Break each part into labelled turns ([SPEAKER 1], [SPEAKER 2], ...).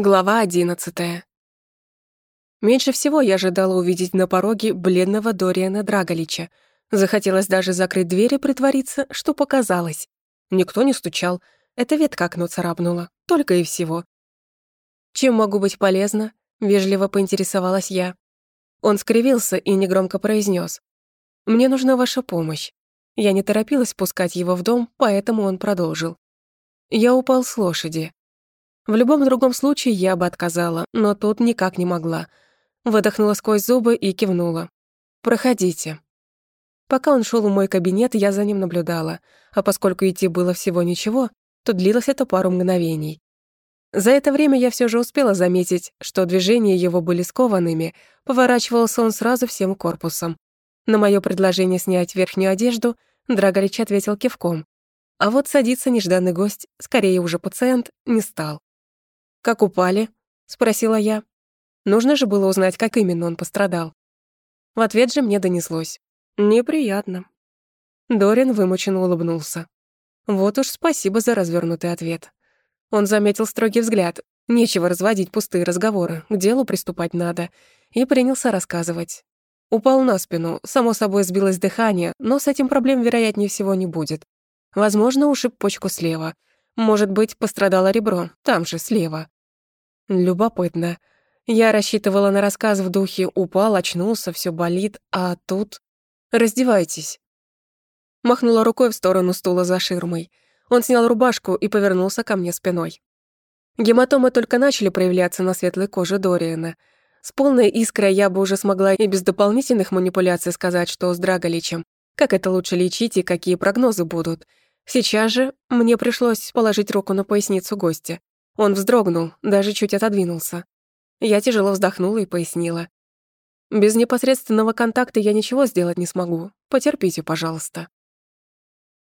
[SPEAKER 1] Глава одиннадцатая. Меньше всего я ожидала увидеть на пороге бледного Дориана Драголича. Захотелось даже закрыть дверь и притвориться, что показалось. Никто не стучал. Это ветка окно царапнула. Только и всего. «Чем могу быть полезна?» — вежливо поинтересовалась я. Он скривился и негромко произнес: «Мне нужна ваша помощь». Я не торопилась пускать его в дом, поэтому он продолжил. Я упал с лошади. В любом другом случае я бы отказала, но тут никак не могла. Выдохнула сквозь зубы и кивнула. «Проходите». Пока он шел в мой кабинет, я за ним наблюдала, а поскольку идти было всего ничего, то длилось это пару мгновений. За это время я все же успела заметить, что движения его были скованными, поворачивался он сразу всем корпусом. На мое предложение снять верхнюю одежду Драголич ответил кивком. А вот садиться нежданный гость, скорее уже пациент, не стал. «Как упали?» — спросила я. Нужно же было узнать, как именно он пострадал. В ответ же мне донеслось. «Неприятно». Дорин вымученно улыбнулся. Вот уж спасибо за развернутый ответ. Он заметил строгий взгляд. Нечего разводить пустые разговоры, к делу приступать надо. И принялся рассказывать. Упал на спину, само собой сбилось дыхание, но с этим проблем, вероятнее всего, не будет. Возможно, ушиб почку слева, может быть, пострадало ребро, там же, слева. Любопытно. Я рассчитывала на рассказ в духе «упал, очнулся, все болит», а тут... «Раздевайтесь». Махнула рукой в сторону стула за ширмой. Он снял рубашку и повернулся ко мне спиной. Гематомы только начали проявляться на светлой коже Дориана. С полной искрой я бы уже смогла и без дополнительных манипуляций сказать, что с Драголичем, как это лучше лечить и какие прогнозы будут — Сейчас же мне пришлось положить руку на поясницу гостя. Он вздрогнул, даже чуть отодвинулся. Я тяжело вздохнула и пояснила. «Без непосредственного контакта я ничего сделать не смогу. Потерпите, пожалуйста».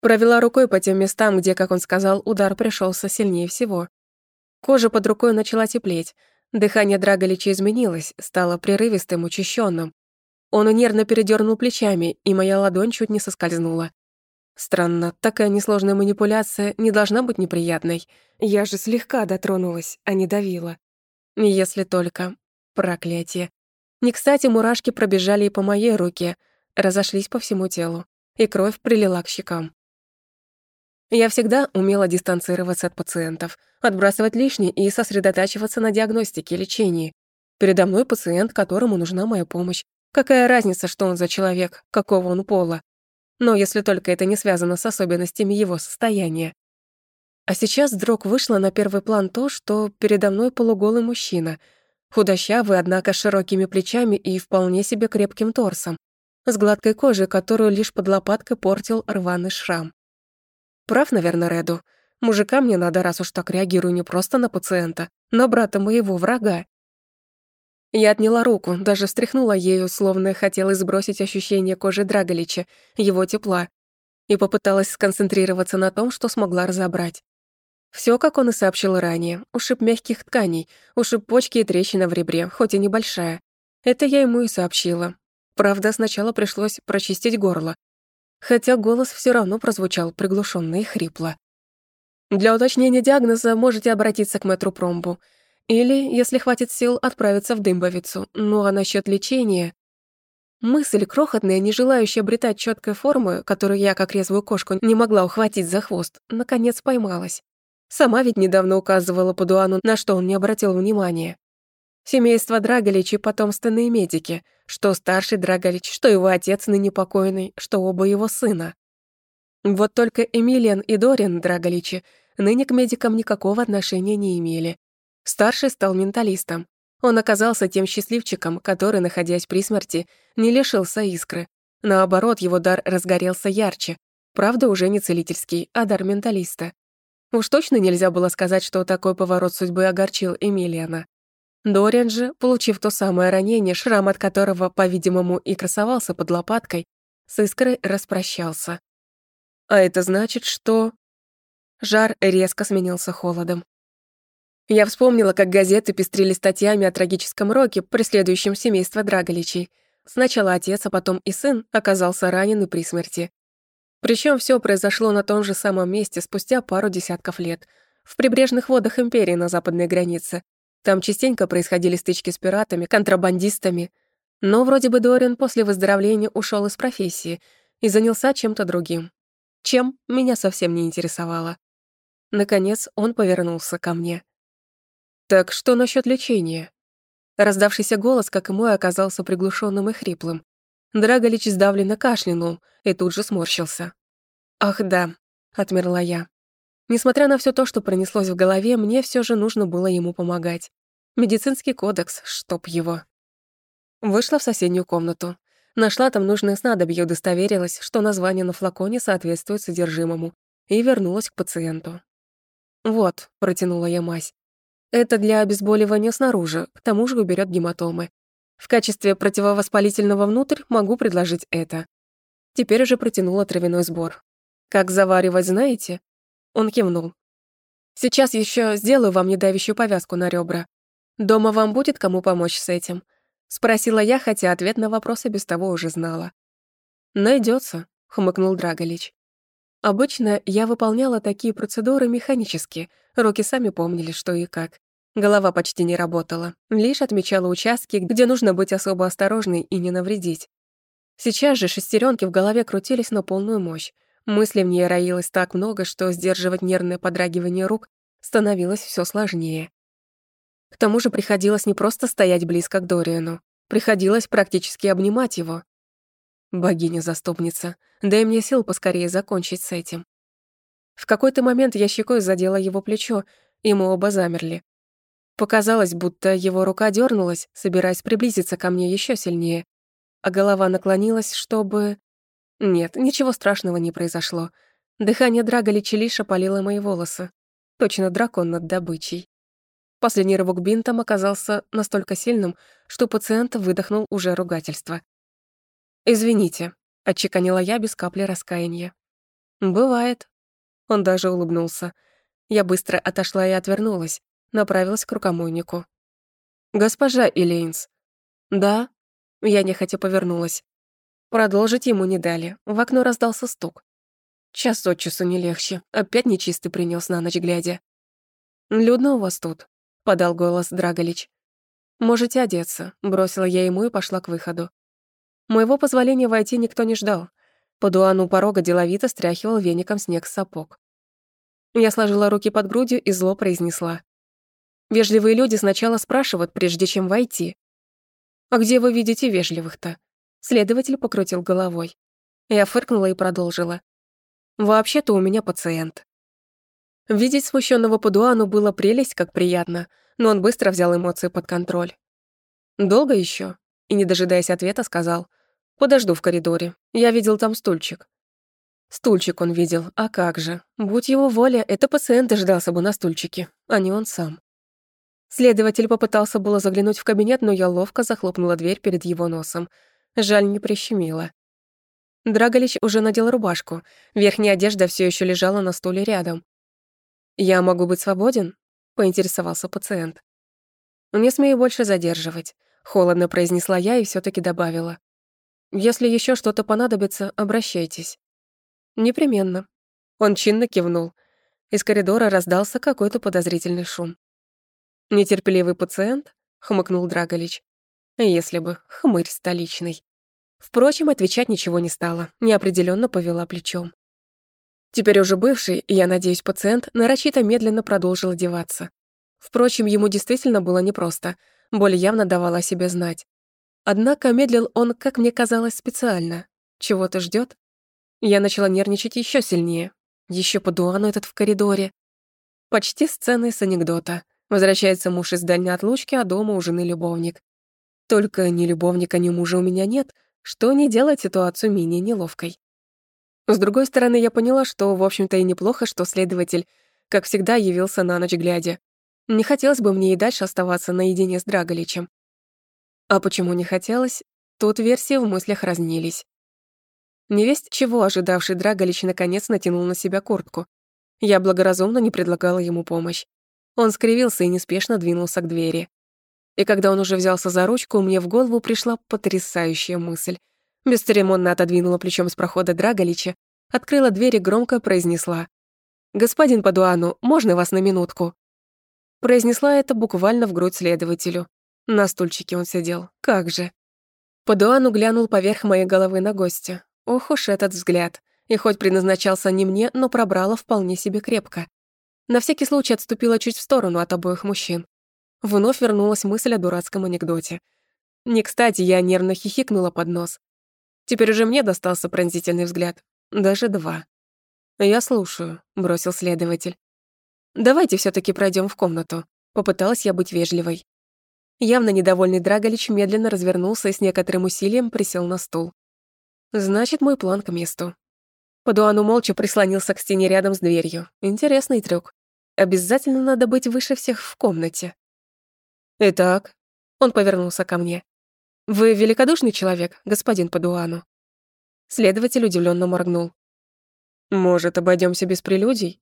[SPEAKER 1] Провела рукой по тем местам, где, как он сказал, удар пришелся сильнее всего. Кожа под рукой начала теплеть. Дыхание Драголича изменилось, стало прерывистым, учащенным. Он нервно передернул плечами, и моя ладонь чуть не соскользнула. Странно, такая несложная манипуляция не должна быть неприятной. Я же слегка дотронулась, а не давила. Если только... Проклятие. Не кстати, мурашки пробежали и по моей руке, разошлись по всему телу, и кровь прилила к щекам. Я всегда умела дистанцироваться от пациентов, отбрасывать лишнее и сосредотачиваться на диагностике и лечении. Передо мной пациент, которому нужна моя помощь. Какая разница, что он за человек, какого он пола? Но если только это не связано с особенностями его состояния. А сейчас вдруг вышло на первый план то, что передо мной полуголый мужчина, худощавый, однако широкими плечами и вполне себе крепким торсом, с гладкой кожей, которую лишь под лопаткой портил рваный шрам. Прав, наверное, Реду. Мужикам мне надо, раз уж так реагирую не просто на пациента, но брата моего врага. Я отняла руку, даже встряхнула ею, словно хотела сбросить ощущение кожи Драголича, его тепла, и попыталась сконцентрироваться на том, что смогла разобрать. Все, как он и сообщил ранее, ушиб мягких тканей, ушиб почки и трещина в ребре, хоть и небольшая. Это я ему и сообщила. Правда, сначала пришлось прочистить горло, хотя голос все равно прозвучал приглушенно и хрипло. Для уточнения диагноза можете обратиться к мэтру Промбу. Или, если хватит сил, отправиться в Дымбовицу. Ну а насчет лечения... Мысль крохотная, не желающая обретать четкой формы, которую я, как резвую кошку, не могла ухватить за хвост, наконец поймалась. Сама ведь недавно указывала Падуану, на что он не обратил внимания. Семейство Драголичи — потомственные медики, что старший Драголич, что его отец ныне покойный, что оба его сына. Вот только Эмилиан и Дориан Драголичи ныне к медикам никакого отношения не имели. Старший стал менталистом. Он оказался тем счастливчиком, который, находясь при смерти, не лишился искры. Наоборот, его дар разгорелся ярче. Правда, уже не целительский, а дар менталиста. Уж точно нельзя было сказать, что такой поворот судьбы огорчил Эмилиана. Дориан же, получив то самое ранение, шрам от которого, по-видимому, и красовался под лопаткой, с искрой распрощался. А это значит, что... Жар резко сменился холодом. Я вспомнила, как газеты пестрили статьями о трагическом роке, преследующем семейство Драголичей. Сначала отец, а потом и сын оказался ранен и при смерти. Причем все произошло на том же самом месте спустя пару десятков лет, в прибрежных водах империи на западной границе. Там частенько происходили стычки с пиратами, контрабандистами. Но вроде бы Дориан после выздоровления ушел из профессии и занялся чем-то другим. Чем меня совсем не интересовало. Наконец он повернулся ко мне. «Так что насчет лечения?» Раздавшийся голос, как и мой, оказался приглушенным и хриплым. Драголич сдавленно кашлянул и тут же сморщился. «Ах да», — отмерла я. Несмотря на все то, что пронеслось в голове, мне все же нужно было ему помогать. Медицинский кодекс, чтоб его. Вышла в соседнюю комнату. Нашла там нужное снадобье, удостоверилась, что название на флаконе соответствует содержимому, и вернулась к пациенту. «Вот», — протянула я мазь. «Это для обезболивания снаружи, к тому же уберет гематомы. В качестве противовоспалительного внутрь могу предложить это». Теперь уже протянула травяной сбор. «Как заваривать, знаете?» Он кивнул. «Сейчас еще сделаю вам недавящую повязку на ребра. Дома вам будет кому помочь с этим?» Спросила я, хотя ответ на вопрос и без того уже знала. Найдется, хмыкнул Драголич. Обычно я выполняла такие процедуры механически, руки сами помнили, что и как. Голова почти не работала, лишь отмечала участки, где нужно быть особо осторожной и не навредить. Сейчас же шестеренки в голове крутились на полную мощь. Мыслей в ней роилось так много, что сдерживать нервное подрагивание рук становилось все сложнее. К тому же приходилось не просто стоять близко к Дориану, приходилось практически обнимать его. Богиня-заступница, дай мне сил поскорее закончить с этим. В какой-то момент я щекой задела его плечо, и мы оба замерли. Показалось, будто его рука дернулась, собираясь приблизиться ко мне еще сильнее, а голова наклонилась, чтобы... Нет, ничего страшного не произошло. Дыхание Драга Личелиша палило мои волосы. Точно дракон над добычей. Последний рывок бинтом оказался настолько сильным, что пациент выдохнул уже ругательство. «Извините», — отчеканила я без капли раскаяния. «Бывает». Он даже улыбнулся. Я быстро отошла и отвернулась, направилась к рукомойнику. «Госпожа Илейнс». «Да?» Я нехотя повернулась. Продолжить ему не дали. В окно раздался стук. Час от часу не легче. Опять нечистый принес на ночь глядя. «Людно у вас тут», подал голос Драголич. «Можете одеться», — бросила я ему и пошла к выходу. Моего позволения войти никто не ждал. По дуану порога деловито стряхивал веником снег с сапог. Я сложила руки под грудью и зло произнесла. Вежливые люди сначала спрашивают, прежде чем войти. «А где вы видите вежливых-то?» Следователь покрутил головой. Я фыркнула и продолжила. «Вообще-то у меня пациент». Видеть смущенного Падуану было прелесть, как приятно, но он быстро взял эмоции под контроль. «Долго еще? И, не дожидаясь ответа, сказал. «Подожду в коридоре. Я видел там стульчик». Стульчик он видел, а как же. Будь его воля, это пациент дождался бы на стульчике, а не он сам. Следователь попытался было заглянуть в кабинет, но я ловко захлопнула дверь перед его носом. Жаль, не прищемила. Драголич уже надел рубашку. Верхняя одежда все еще лежала на стуле рядом. «Я могу быть свободен?» — поинтересовался пациент. «Не смею больше задерживать», — холодно произнесла я и все таки добавила. «Если еще что-то понадобится, обращайтесь». «Непременно». Он чинно кивнул. Из коридора раздался какой-то подозрительный шум. «Нетерпеливый пациент?» — хмыкнул Драголич. «Если бы, хмырь столичный». Впрочем, отвечать ничего не стала, неопределенно повела плечом. Теперь уже бывший, я надеюсь, пациент нарочито медленно продолжил одеваться. Впрочем, ему действительно было непросто, боль явно давала о себе знать. Однако медлил он, как мне казалось, специально. Чего-то ждет. Я начала нервничать еще сильнее. Еще по дуану этот в коридоре. Почти сцены с анекдота. Возвращается муж из дальней отлучки, а дома у жены любовник. Только ни любовника, ни мужа у меня нет, что не делает ситуацию менее неловкой. С другой стороны, я поняла, что, в общем-то, и неплохо, что следователь, как всегда, явился на ночь глядя. Не хотелось бы мне и дальше оставаться наедине с Драголичем. А почему не хотелось, тут версии в мыслях разнились. Невесть чего ожидавший Драголич наконец натянул на себя куртку. Я благоразумно не предлагала ему помощь. Он скривился и неспешно двинулся к двери. И когда он уже взялся за ручку, мне в голову пришла потрясающая мысль — Бесцеремонно отодвинула плечом с прохода Драголича, открыла дверь и громко произнесла. «Господин Падуану, можно вас на минутку?» Произнесла это буквально в грудь следователю. На стульчике он сидел. Как же. Падуану глянул поверх моей головы на гостя. Ох уж этот взгляд. И хоть предназначался не мне, но пробрало вполне себе крепко. На всякий случай отступила чуть в сторону от обоих мужчин. Вновь вернулась мысль о дурацком анекдоте. Не кстати, я нервно хихикнула под нос. Теперь уже мне достался пронзительный взгляд. Даже два. «Я слушаю», — бросил следователь. «Давайте все таки пройдем в комнату», — попыталась я быть вежливой. Явно недовольный Драголич медленно развернулся и с некоторым усилием присел на стул. Значит, мой план к месту. Падуану молча прислонился к стене рядом с дверью. Интересный трюк. Обязательно надо быть выше всех в комнате. Итак, он повернулся ко мне. Вы великодушный человек, господин Падуану. Следователь удивленно моргнул. Может, обойдемся без прелюдий?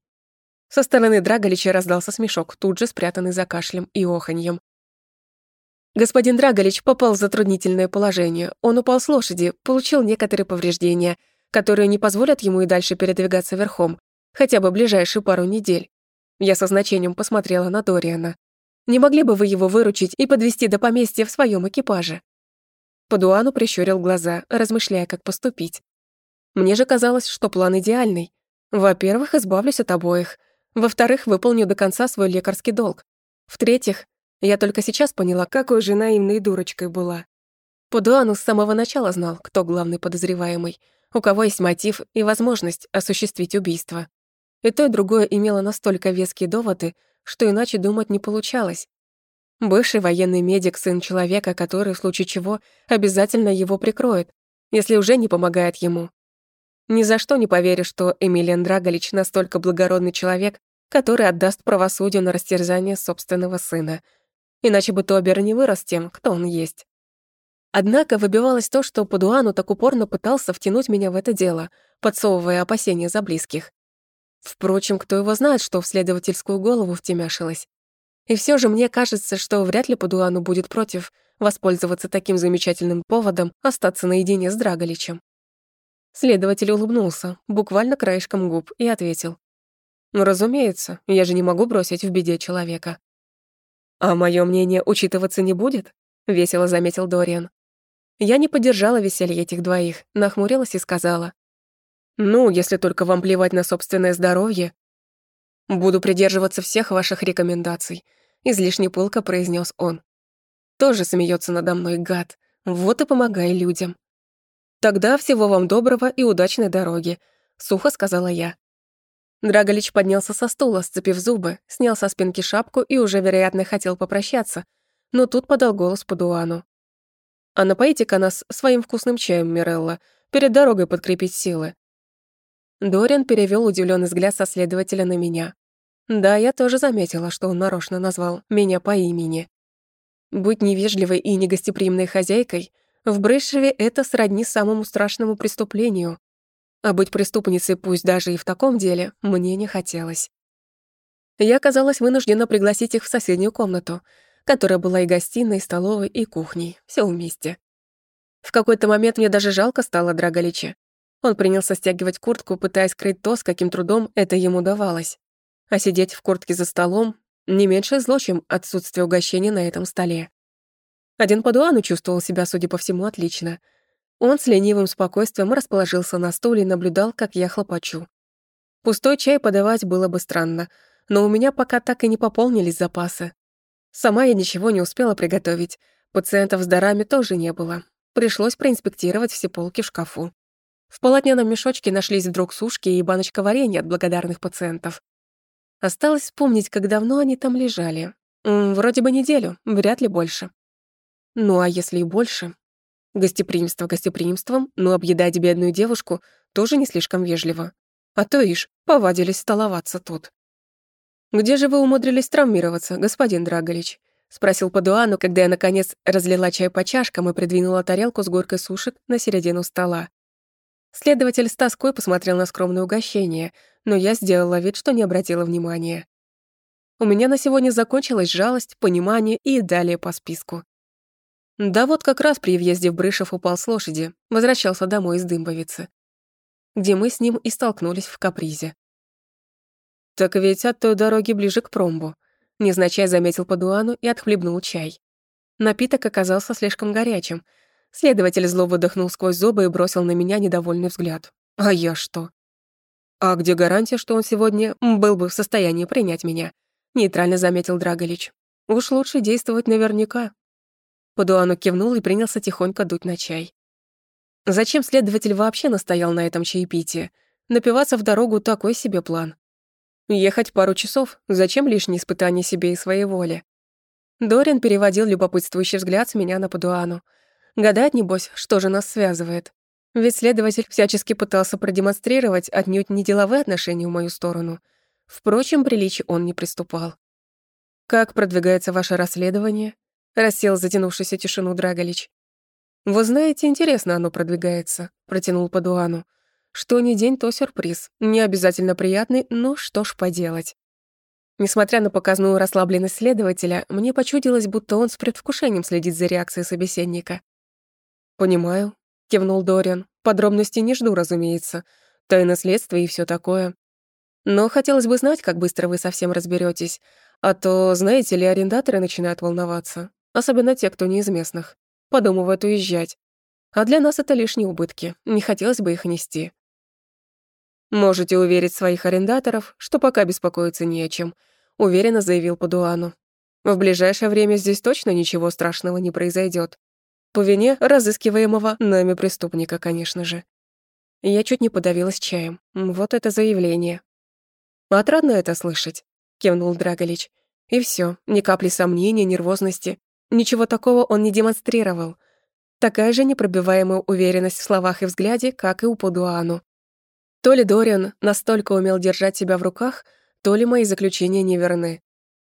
[SPEAKER 1] Со стороны Драголича раздался смешок, тут же спрятанный за кашлем и оханьем. Господин Драголич попал в затруднительное положение. Он упал с лошади, получил некоторые повреждения, которые не позволят ему и дальше передвигаться верхом, хотя бы ближайшую пару недель. Я со значением посмотрела на Дориана. Не могли бы вы его выручить и подвести до поместья в своем экипаже? Падуану прищурил глаза, размышляя, как поступить. Мне же казалось, что план идеальный. Во-первых, избавлюсь от обоих. Во-вторых, выполню до конца свой лекарский долг. В-третьих, я только сейчас поняла, какой же наивной дурочкой была. Пудуану с самого начала знал, кто главный подозреваемый, у кого есть мотив и возможность осуществить убийство. И то, и другое имело настолько веские доводы, что иначе думать не получалось. Бывший военный медик, сын человека, который, в случае чего, обязательно его прикроет, если уже не помогает ему. Ни за что не поверю, что Эмилиан Драголич настолько благородный человек, который отдаст правосудию на растерзание собственного сына — иначе бы Тобер не вырос тем, кто он есть. Однако выбивалось то, что Падуану так упорно пытался втянуть меня в это дело, подсовывая опасения за близких. Впрочем, кто его знает, что в следовательскую голову втемяшилось. И все же мне кажется, что вряд ли Падуану будет против воспользоваться таким замечательным поводом остаться наедине с Драголичем. Следователь улыбнулся, буквально краешком губ, и ответил. «Ну, разумеется, я же не могу бросить в беде человека. «А мое мнение учитываться не будет?» — весело заметил Дориан. Я не поддержала веселье этих двоих, нахмурилась и сказала. «Ну, если только вам плевать на собственное здоровье, буду придерживаться всех ваших рекомендаций», — излишне пылко произнес он. «Тоже смеется надо мной, гад. Вот и помогай людям». «Тогда всего вам доброго и удачной дороги», — сухо сказала я. Драголич поднялся со стула, сцепив зубы, снял со спинки шапку и уже, вероятно, хотел попрощаться, но тут подал голос по Дуану. «А напоите-ка нас своим вкусным чаем, Мирелла, перед дорогой подкрепить силы». Дориан перевел удивленный взгляд со следователя на меня. Да, я тоже заметила, что он нарочно назвал меня по имени. Быть невежливой и негостеприимной хозяйкой в Брейшеве это сродни самому страшному преступлению, а быть преступницей, пусть даже и в таком деле, мне не хотелось. Я оказалась вынуждена пригласить их в соседнюю комнату, которая была и гостиной, и столовой, и кухней, все вместе. В какой-то момент мне даже жалко стало Драголича. Он принялся стягивать куртку, пытаясь скрыть то, с каким трудом это ему давалось. А сидеть в куртке за столом — не меньше зло, чем отсутствие угощения на этом столе. Один Падуану чувствовал себя, судя по всему, отлично — он с ленивым спокойствием расположился на стуле и наблюдал, как я хлопочу. Пустой чай подавать было бы странно, но у меня пока так и не пополнились запасы. Сама я ничего не успела приготовить, пациентов с дарами тоже не было. Пришлось проинспектировать все полки в шкафу. В полотняном мешочке нашлись вдруг сушки и баночка варенья от благодарных пациентов. Осталось вспомнить, как давно они там лежали. Вроде бы неделю, вряд ли больше. Ну а если и больше, Гостеприимство гостеприимством, но объедать бедную девушку тоже не слишком вежливо. А то ишь, повадились столоваться тут. «Где же вы умудрились травмироваться, господин Драголич?» — спросил Падуану, когда я, наконец, разлила чай по чашкам и придвинула тарелку с горкой сушек на середину стола. Следователь с тоской посмотрел на скромное угощение, но я сделала вид, что не обратила внимания. У меня на сегодня закончилась жалость, понимание и далее по списку. Да вот как раз при въезде в Брышев упал с лошади, возвращался домой из Дымбовицы, где мы с ним и столкнулись в капризе. «Так ведь от той дороги ближе к промбу», Незначай заметил Падуану и отхлебнул чай. Напиток оказался слишком горячим. Следователь зло выдохнул сквозь зубы и бросил на меня недовольный взгляд. А я что? А где гарантия, что он сегодня был бы в состоянии принять меня? Нейтрально заметил Драголич. Уж лучше действовать наверняка. Падуану кивнул и принялся тихонько дуть на чай. Зачем следователь вообще настоял на этом чаепитии? Напиваться в дорогу — такой себе план. Ехать пару часов, зачем лишние испытания себе и своей воле? Дорин переводил любопытствующий взгляд с меня на Падуану. Гадать, небось, что же нас связывает. Ведь следователь всячески пытался продемонстрировать отнюдь не деловые отношения в мою сторону. Впрочем, приличий он не приступал. «Как продвигается ваше расследование?» — рассел затянувшуюся тишину Драголич. «Вы знаете, интересно оно продвигается», — протянул Падуану. Что ни день, то сюрприз. Не обязательно приятный, но что ж поделать. Несмотря на показную расслабленность следователя, мне почудилось, будто он с предвкушением следит за реакцией собеседника. «Понимаю», — кивнул Дориан. «Подробностей не жду, разумеется. Тайна следствия и все такое. Но хотелось бы знать, как быстро вы совсем разберетесь, а то, знаете ли, арендаторы начинают волноваться, особенно те, кто не из местных, подумывают уезжать. А для нас это лишние убытки, не хотелось бы их нести. «Можете уверить своих арендаторов, что пока беспокоиться не о чем», — уверенно заявил Падуану. «В ближайшее время здесь точно ничего страшного не произойдет. По вине разыскиваемого нами преступника, конечно же». Я чуть не подавилась чаем. Вот это заявление. «Отрадно это слышать», — кивнул Драголич. И все, ни капли сомнения, нервозности. Ничего такого он не демонстрировал. Такая же непробиваемая уверенность в словах и взгляде, как и у Падуану. То ли Дориан настолько умел держать себя в руках, то ли мои заключения неверны.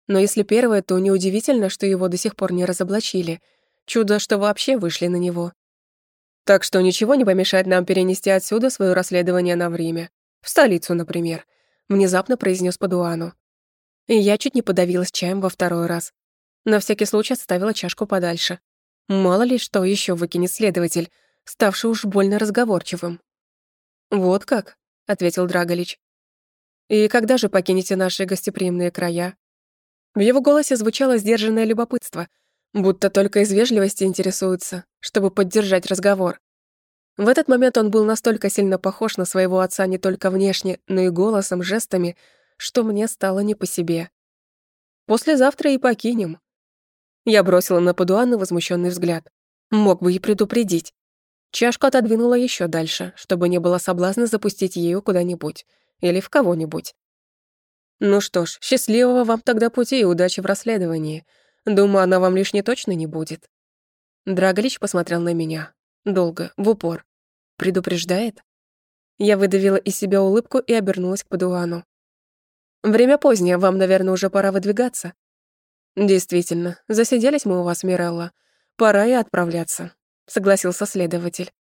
[SPEAKER 1] Но если первое, то неудивительно, что его до сих пор не разоблачили. Чудо, что вообще вышли на него. Так что ничего не помешает нам перенести отсюда свое расследование на время. В столицу, например. Внезапно произнес Падуану. И я чуть не подавилась чаем во второй раз. На всякий случай отставила чашку подальше. Мало ли что еще выкинет следователь, ставший уж больно разговорчивым. Вот как? — ответил Драголич. «И когда же покинете наши гостеприимные края?» В его голосе звучало сдержанное любопытство, будто только из вежливости интересуется, чтобы поддержать разговор. В этот момент он был настолько сильно похож на своего отца не только внешне, но и голосом, жестами, что мне стало не по себе. «Послезавтра и покинем». Я бросила на Падуана возмущенный взгляд. Мог бы и предупредить. Чашку отодвинула еще дальше, чтобы не было соблазна запустить ею куда-нибудь или в кого-нибудь. Ну что ж, счастливого вам тогда пути и удачи в расследовании. Думаю, она вам лишней точно не будет. Драголич посмотрел на меня. Долго, в упор. Предупреждает? Я выдавила из себя улыбку и обернулась к Падуану. «Время позднее, вам, наверное, уже пора выдвигаться». «Действительно, засиделись мы у вас, Мирелла. Пора и отправляться согласился следователь.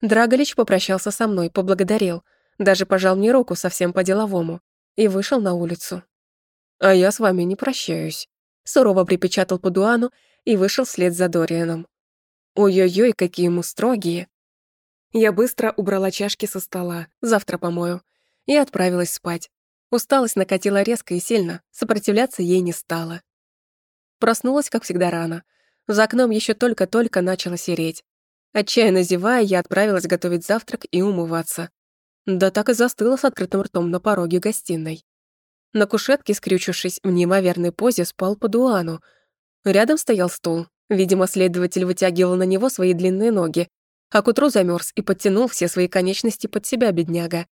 [SPEAKER 1] Драголич попрощался со мной, поблагодарил, даже пожал мне руку совсем по-деловому и вышел на улицу. «А я с вами не прощаюсь», — сурово припечатал Падуану и вышел вслед за Дорианом. «Ой-ой-ой, какие мы строгие!» Я быстро убрала чашки со стола, завтра помою, и отправилась спать. Усталость накатила резко и сильно, сопротивляться ей не стала. Проснулась, как всегда, рано. За окном еще только-только начало сереть. Отчаянно зевая, я отправилась готовить завтрак и умываться. Да так и застыла с открытым ртом на пороге гостиной. На кушетке, скрючившись в неимоверной позе, спал по дуану. Рядом стоял стул. Видимо, следователь вытягивал на него свои длинные ноги, а к утру замерз и подтянул все свои конечности под себя, бедняга.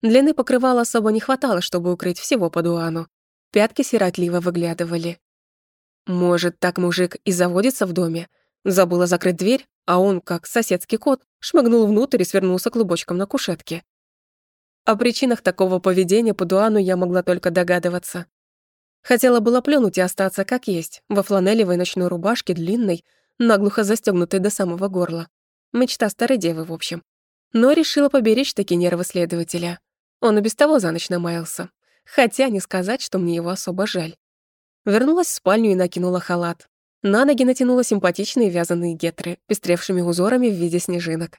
[SPEAKER 1] Длины покрывала особо не хватало, чтобы укрыть всего по дуану. Пятки сиротливо выглядывали. Может, так мужик и заводится в доме? Забыла закрыть дверь, а он, как соседский кот, шмыгнул внутрь и свернулся клубочком на кушетке. О причинах такого поведения по Дуану я могла только догадываться. Хотела было плюнуть и остаться как есть, во фланелевой ночной рубашке длинной, наглухо застегнутой до самого горла. Мечта старой девы, в общем. Но решила поберечь таки нервы следователя. Он и без того за ночь намаялся. Хотя не сказать, что мне его особо жаль. Вернулась в спальню и накинула халат. На ноги натянула симпатичные вязаные гетры, пестревшими узорами в виде снежинок.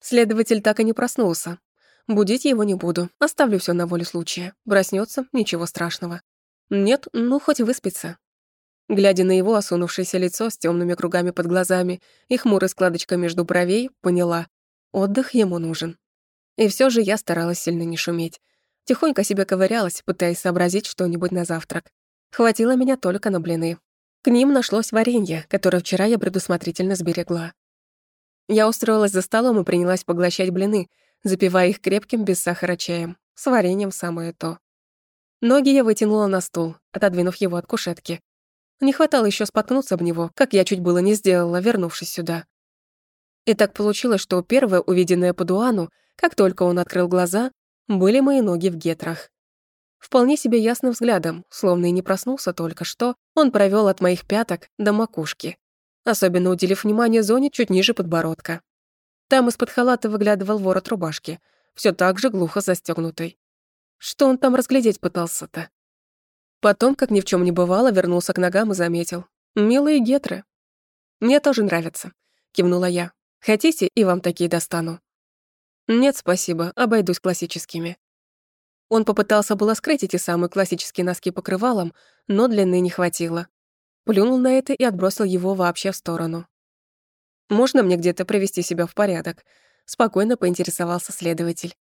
[SPEAKER 1] Следователь так и не проснулся. Будить его не буду, оставлю все на волю случая. Проснется, ничего страшного. Нет, ну хоть выспится. Глядя на его осунувшееся лицо с темными кругами под глазами и хмурой складочкой между бровей, поняла — отдых ему нужен. И все же я старалась сильно не шуметь. Тихонько себе ковырялась, пытаясь сообразить что-нибудь на завтрак. Хватило меня только на блины. К ним нашлось варенье, которое вчера я предусмотрительно сберегла. Я устроилась за столом и принялась поглощать блины, запивая их крепким без сахара чаем. С вареньем самое то. Ноги я вытянула на стул, отодвинув его от кушетки. Не хватало еще споткнуться об него, как я чуть было не сделала, вернувшись сюда. И так получилось, что первое увиденное по Дуану, как только он открыл глаза, были мои ноги в гетрах. Вполне себе ясным взглядом, словно и не проснулся только что, он провел от моих пяток до макушки, особенно уделив внимание зоне чуть ниже подбородка. Там из-под халата выглядывал ворот рубашки, все так же глухо застегнутый. Что он там разглядеть пытался-то? Потом, как ни в чем не бывало, вернулся к ногам и заметил. «Милые гетры». «Мне тоже нравятся», — кивнула я. «Хотите, и вам такие достану?» «Нет, спасибо, обойдусь классическими». Он попытался было скрыть эти самые классические носки покрывалом, но длины не хватило. Плюнул на это и отбросил его вообще в сторону. «Можно мне где-то привести себя в порядок?» Спокойно поинтересовался следователь.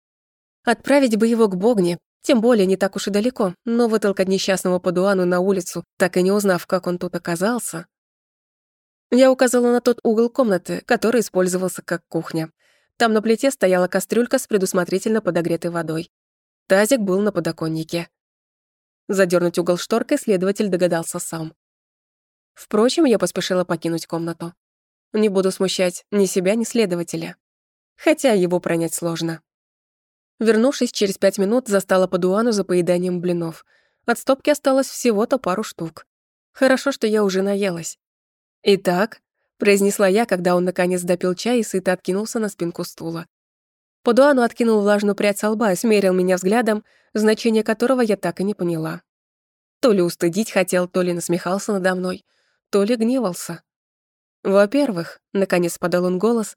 [SPEAKER 1] Отправить бы его к Богне, тем более не так уж и далеко, но вытолкать несчастного Падуану на улицу, так и не узнав, как он тут оказался. Я указала на тот угол комнаты, который использовался как кухня. Там на плите стояла кастрюлька с предусмотрительно подогретой водой. Тазик был на подоконнике. Задернуть угол шторкой следователь догадался сам. Впрочем, я поспешила покинуть комнату. Не буду смущать ни себя, ни следователя. Хотя его пронять сложно. Вернувшись через пять минут, застала Падуану за поеданием блинов. От стопки осталось всего-то пару штук. Хорошо, что я уже наелась. «Итак», — произнесла я, когда он наконец допил чай и сыто откинулся на спинку стула. Падуану откинул влажную прядь со лба и смерил меня взглядом, значение которого я так и не поняла. То ли устыдить хотел, то ли насмехался надо мной, то ли гневался. «Во-первых», — наконец подал он голос,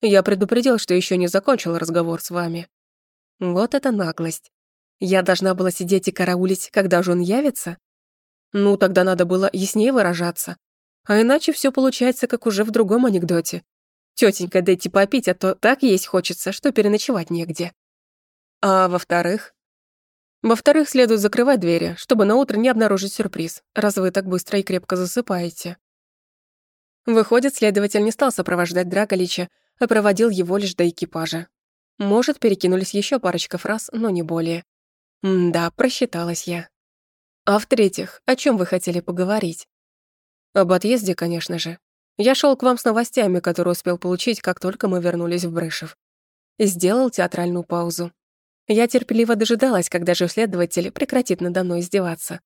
[SPEAKER 1] «я предупредил, что еще не закончил разговор с вами. Вот это наглость. Я должна была сидеть и караулить, когда же он явится? Ну, тогда надо было яснее выражаться. А иначе все получается, как уже в другом анекдоте. Тетенька, дайте попить, а то так есть хочется, что переночевать негде. А во-вторых? Во-вторых, следует закрывать двери, чтобы на утро не обнаружить сюрприз, раз вы так быстро и крепко засыпаете. Выходит, следователь не стал сопровождать Драголича, а проводил его лишь до экипажа. Может, перекинулись еще парочка фраз, но не более. Да, просчиталась я. А в-третьих, о чем вы хотели поговорить? Об отъезде, конечно же. Я шел к вам с новостями, которые успел получить, как только мы вернулись в Брышев. И сделал театральную паузу. Я терпеливо дожидалась, когда же следователь прекратит надо мной издеваться.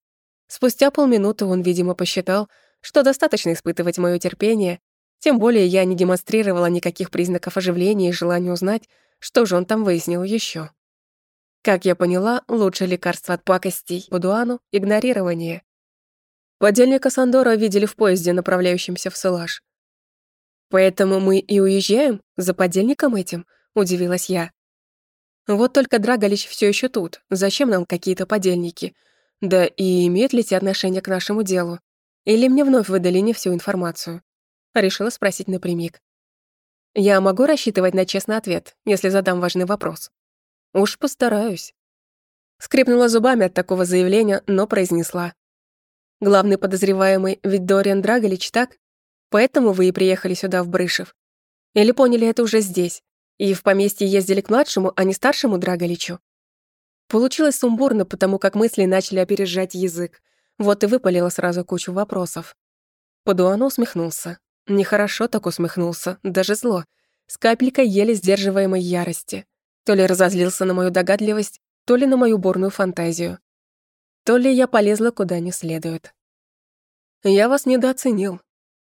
[SPEAKER 1] Спустя полминуты он, видимо, посчитал, что достаточно испытывать моё терпение, тем более я не демонстрировала никаких признаков оживления и желания узнать, что же он там выяснил еще? Как я поняла, лучшее лекарство от пакостей Будуану — игнорирование. Подельника Сандора видели в поезде, направляющемся в Салаш. «Поэтому мы и уезжаем? За подельником этим?» — удивилась я. «Вот только Драголич все еще тут. Зачем нам какие-то подельники? Да и имеют ли те отношение к нашему делу? Или мне вновь выдали не всю информацию?» Решила спросить напрямик. Я могу рассчитывать на честный ответ, если задам важный вопрос? Уж постараюсь. Скрипнула зубами от такого заявления, но произнесла. Главный подозреваемый ведь Дориан Драголич, так? Поэтому вы и приехали сюда, в Брышев. Или поняли это уже здесь? И в поместье ездили к младшему, а не старшему Драголичу? Получилось сумбурно, потому как мысли начали опережать язык. Вот и выпалила сразу кучу вопросов. Падуану усмехнулся. Нехорошо так усмехнулся, даже зло, с капелькой еле сдерживаемой ярости. То ли разозлился на мою догадливость, то ли на мою бурную фантазию. То ли я полезла куда не следует. Я вас недооценил.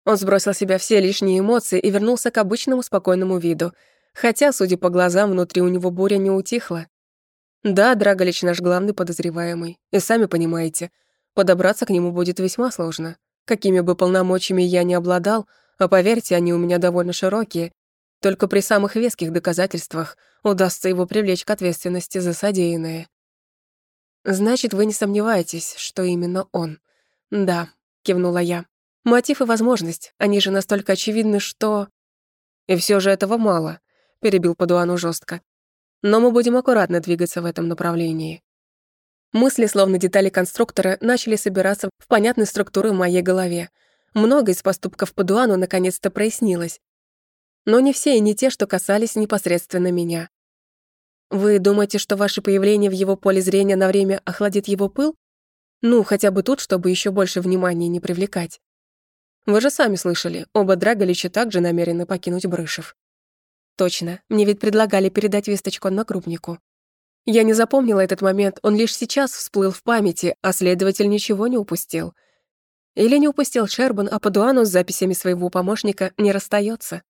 [SPEAKER 1] Он сбросил с себя все лишние эмоции и вернулся к обычному спокойному виду, хотя, судя по глазам, внутри у него буря не утихла. Да, Драголич наш главный подозреваемый, и сами понимаете, подобраться к нему будет весьма сложно. Какими бы полномочиями я ни обладал, а поверьте, они у меня довольно широкие, только при самых веских доказательствах удастся его привлечь к ответственности за содеянное. Значит, вы не сомневаетесь, что именно он. Да, кивнула я. Мотив и возможность, они же настолько очевидны, что... И все же этого мало, перебил Падуану жестко. Но мы будем аккуратно двигаться в этом направлении. Мысли, словно детали конструктора, начали собираться в понятной структуры в моей голове. Много из поступков Падуану наконец-то прояснилось. Но не все и не те, что касались непосредственно меня. Вы думаете, что ваше появление в его поле зрения на время охладит его пыл? Ну, хотя бы тут, чтобы еще больше внимания не привлекать. Вы же сами слышали, оба Драголича также намерены покинуть Брышев. Точно, мне ведь предлагали передать весточку одногруппнику. Я не запомнила этот момент, он лишь сейчас всплыл в памяти, а следователь ничего не упустил. Или не упустил Шербан, а Падуану с записями своего помощника не расстается.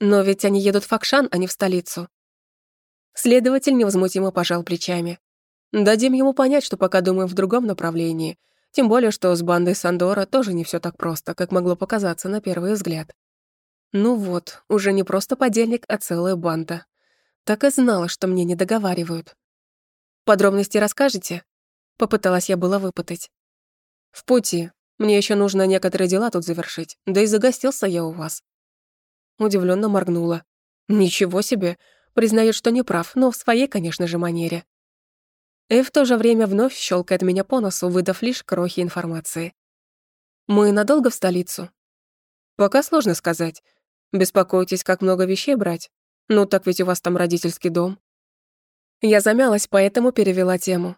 [SPEAKER 1] Но ведь они едут в Факшан, а не в столицу. Следователь невозмутимо пожал плечами. Дадим ему понять, что пока думаем в другом направлении. Тем более, что с бандой Сандора тоже не все так просто, как могло показаться на первый взгляд. Ну вот, уже не просто подельник, а целая банда. Так и знала, что мне не договаривают. Подробности расскажете? Попыталась я было выпытать. В пути. Мне еще нужно некоторые дела тут завершить. Да и загостился я у вас. Удивленно моргнула. Ничего себе, Признает, что не прав, но в своей, конечно же, манере. И в то же время вновь щелкает меня по носу, выдав лишь крохи информации. «Мы надолго в столицу?» «Пока сложно сказать. Беспокойтесь, как много вещей брать? Ну, так ведь у вас там родительский дом». Я замялась, поэтому перевела тему.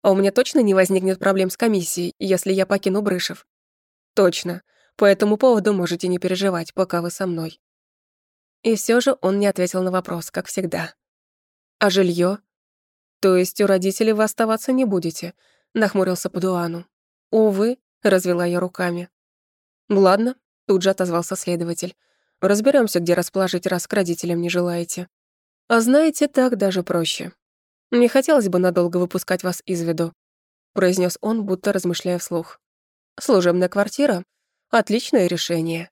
[SPEAKER 1] «А у меня точно не возникнет проблем с комиссией, если я покину Брышев?» «Точно. По этому поводу можете не переживать, пока вы со мной». И все же он не ответил на вопрос, как всегда. «А жилье? «То есть у родителей вы оставаться не будете?» — нахмурился Падуану. «Увы», — развела я руками. «Ладно», — тут же отозвался следователь. Разберемся, где расположить, раз к родителям не желаете. А знаете, так даже проще. Не хотелось бы надолго выпускать вас из виду», — произнес он, будто размышляя вслух. «Служебная квартира — отличное решение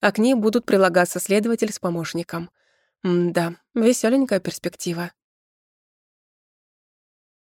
[SPEAKER 1] а к ней будут прилагаться следователь с помощником. М да, веселенькая перспектива.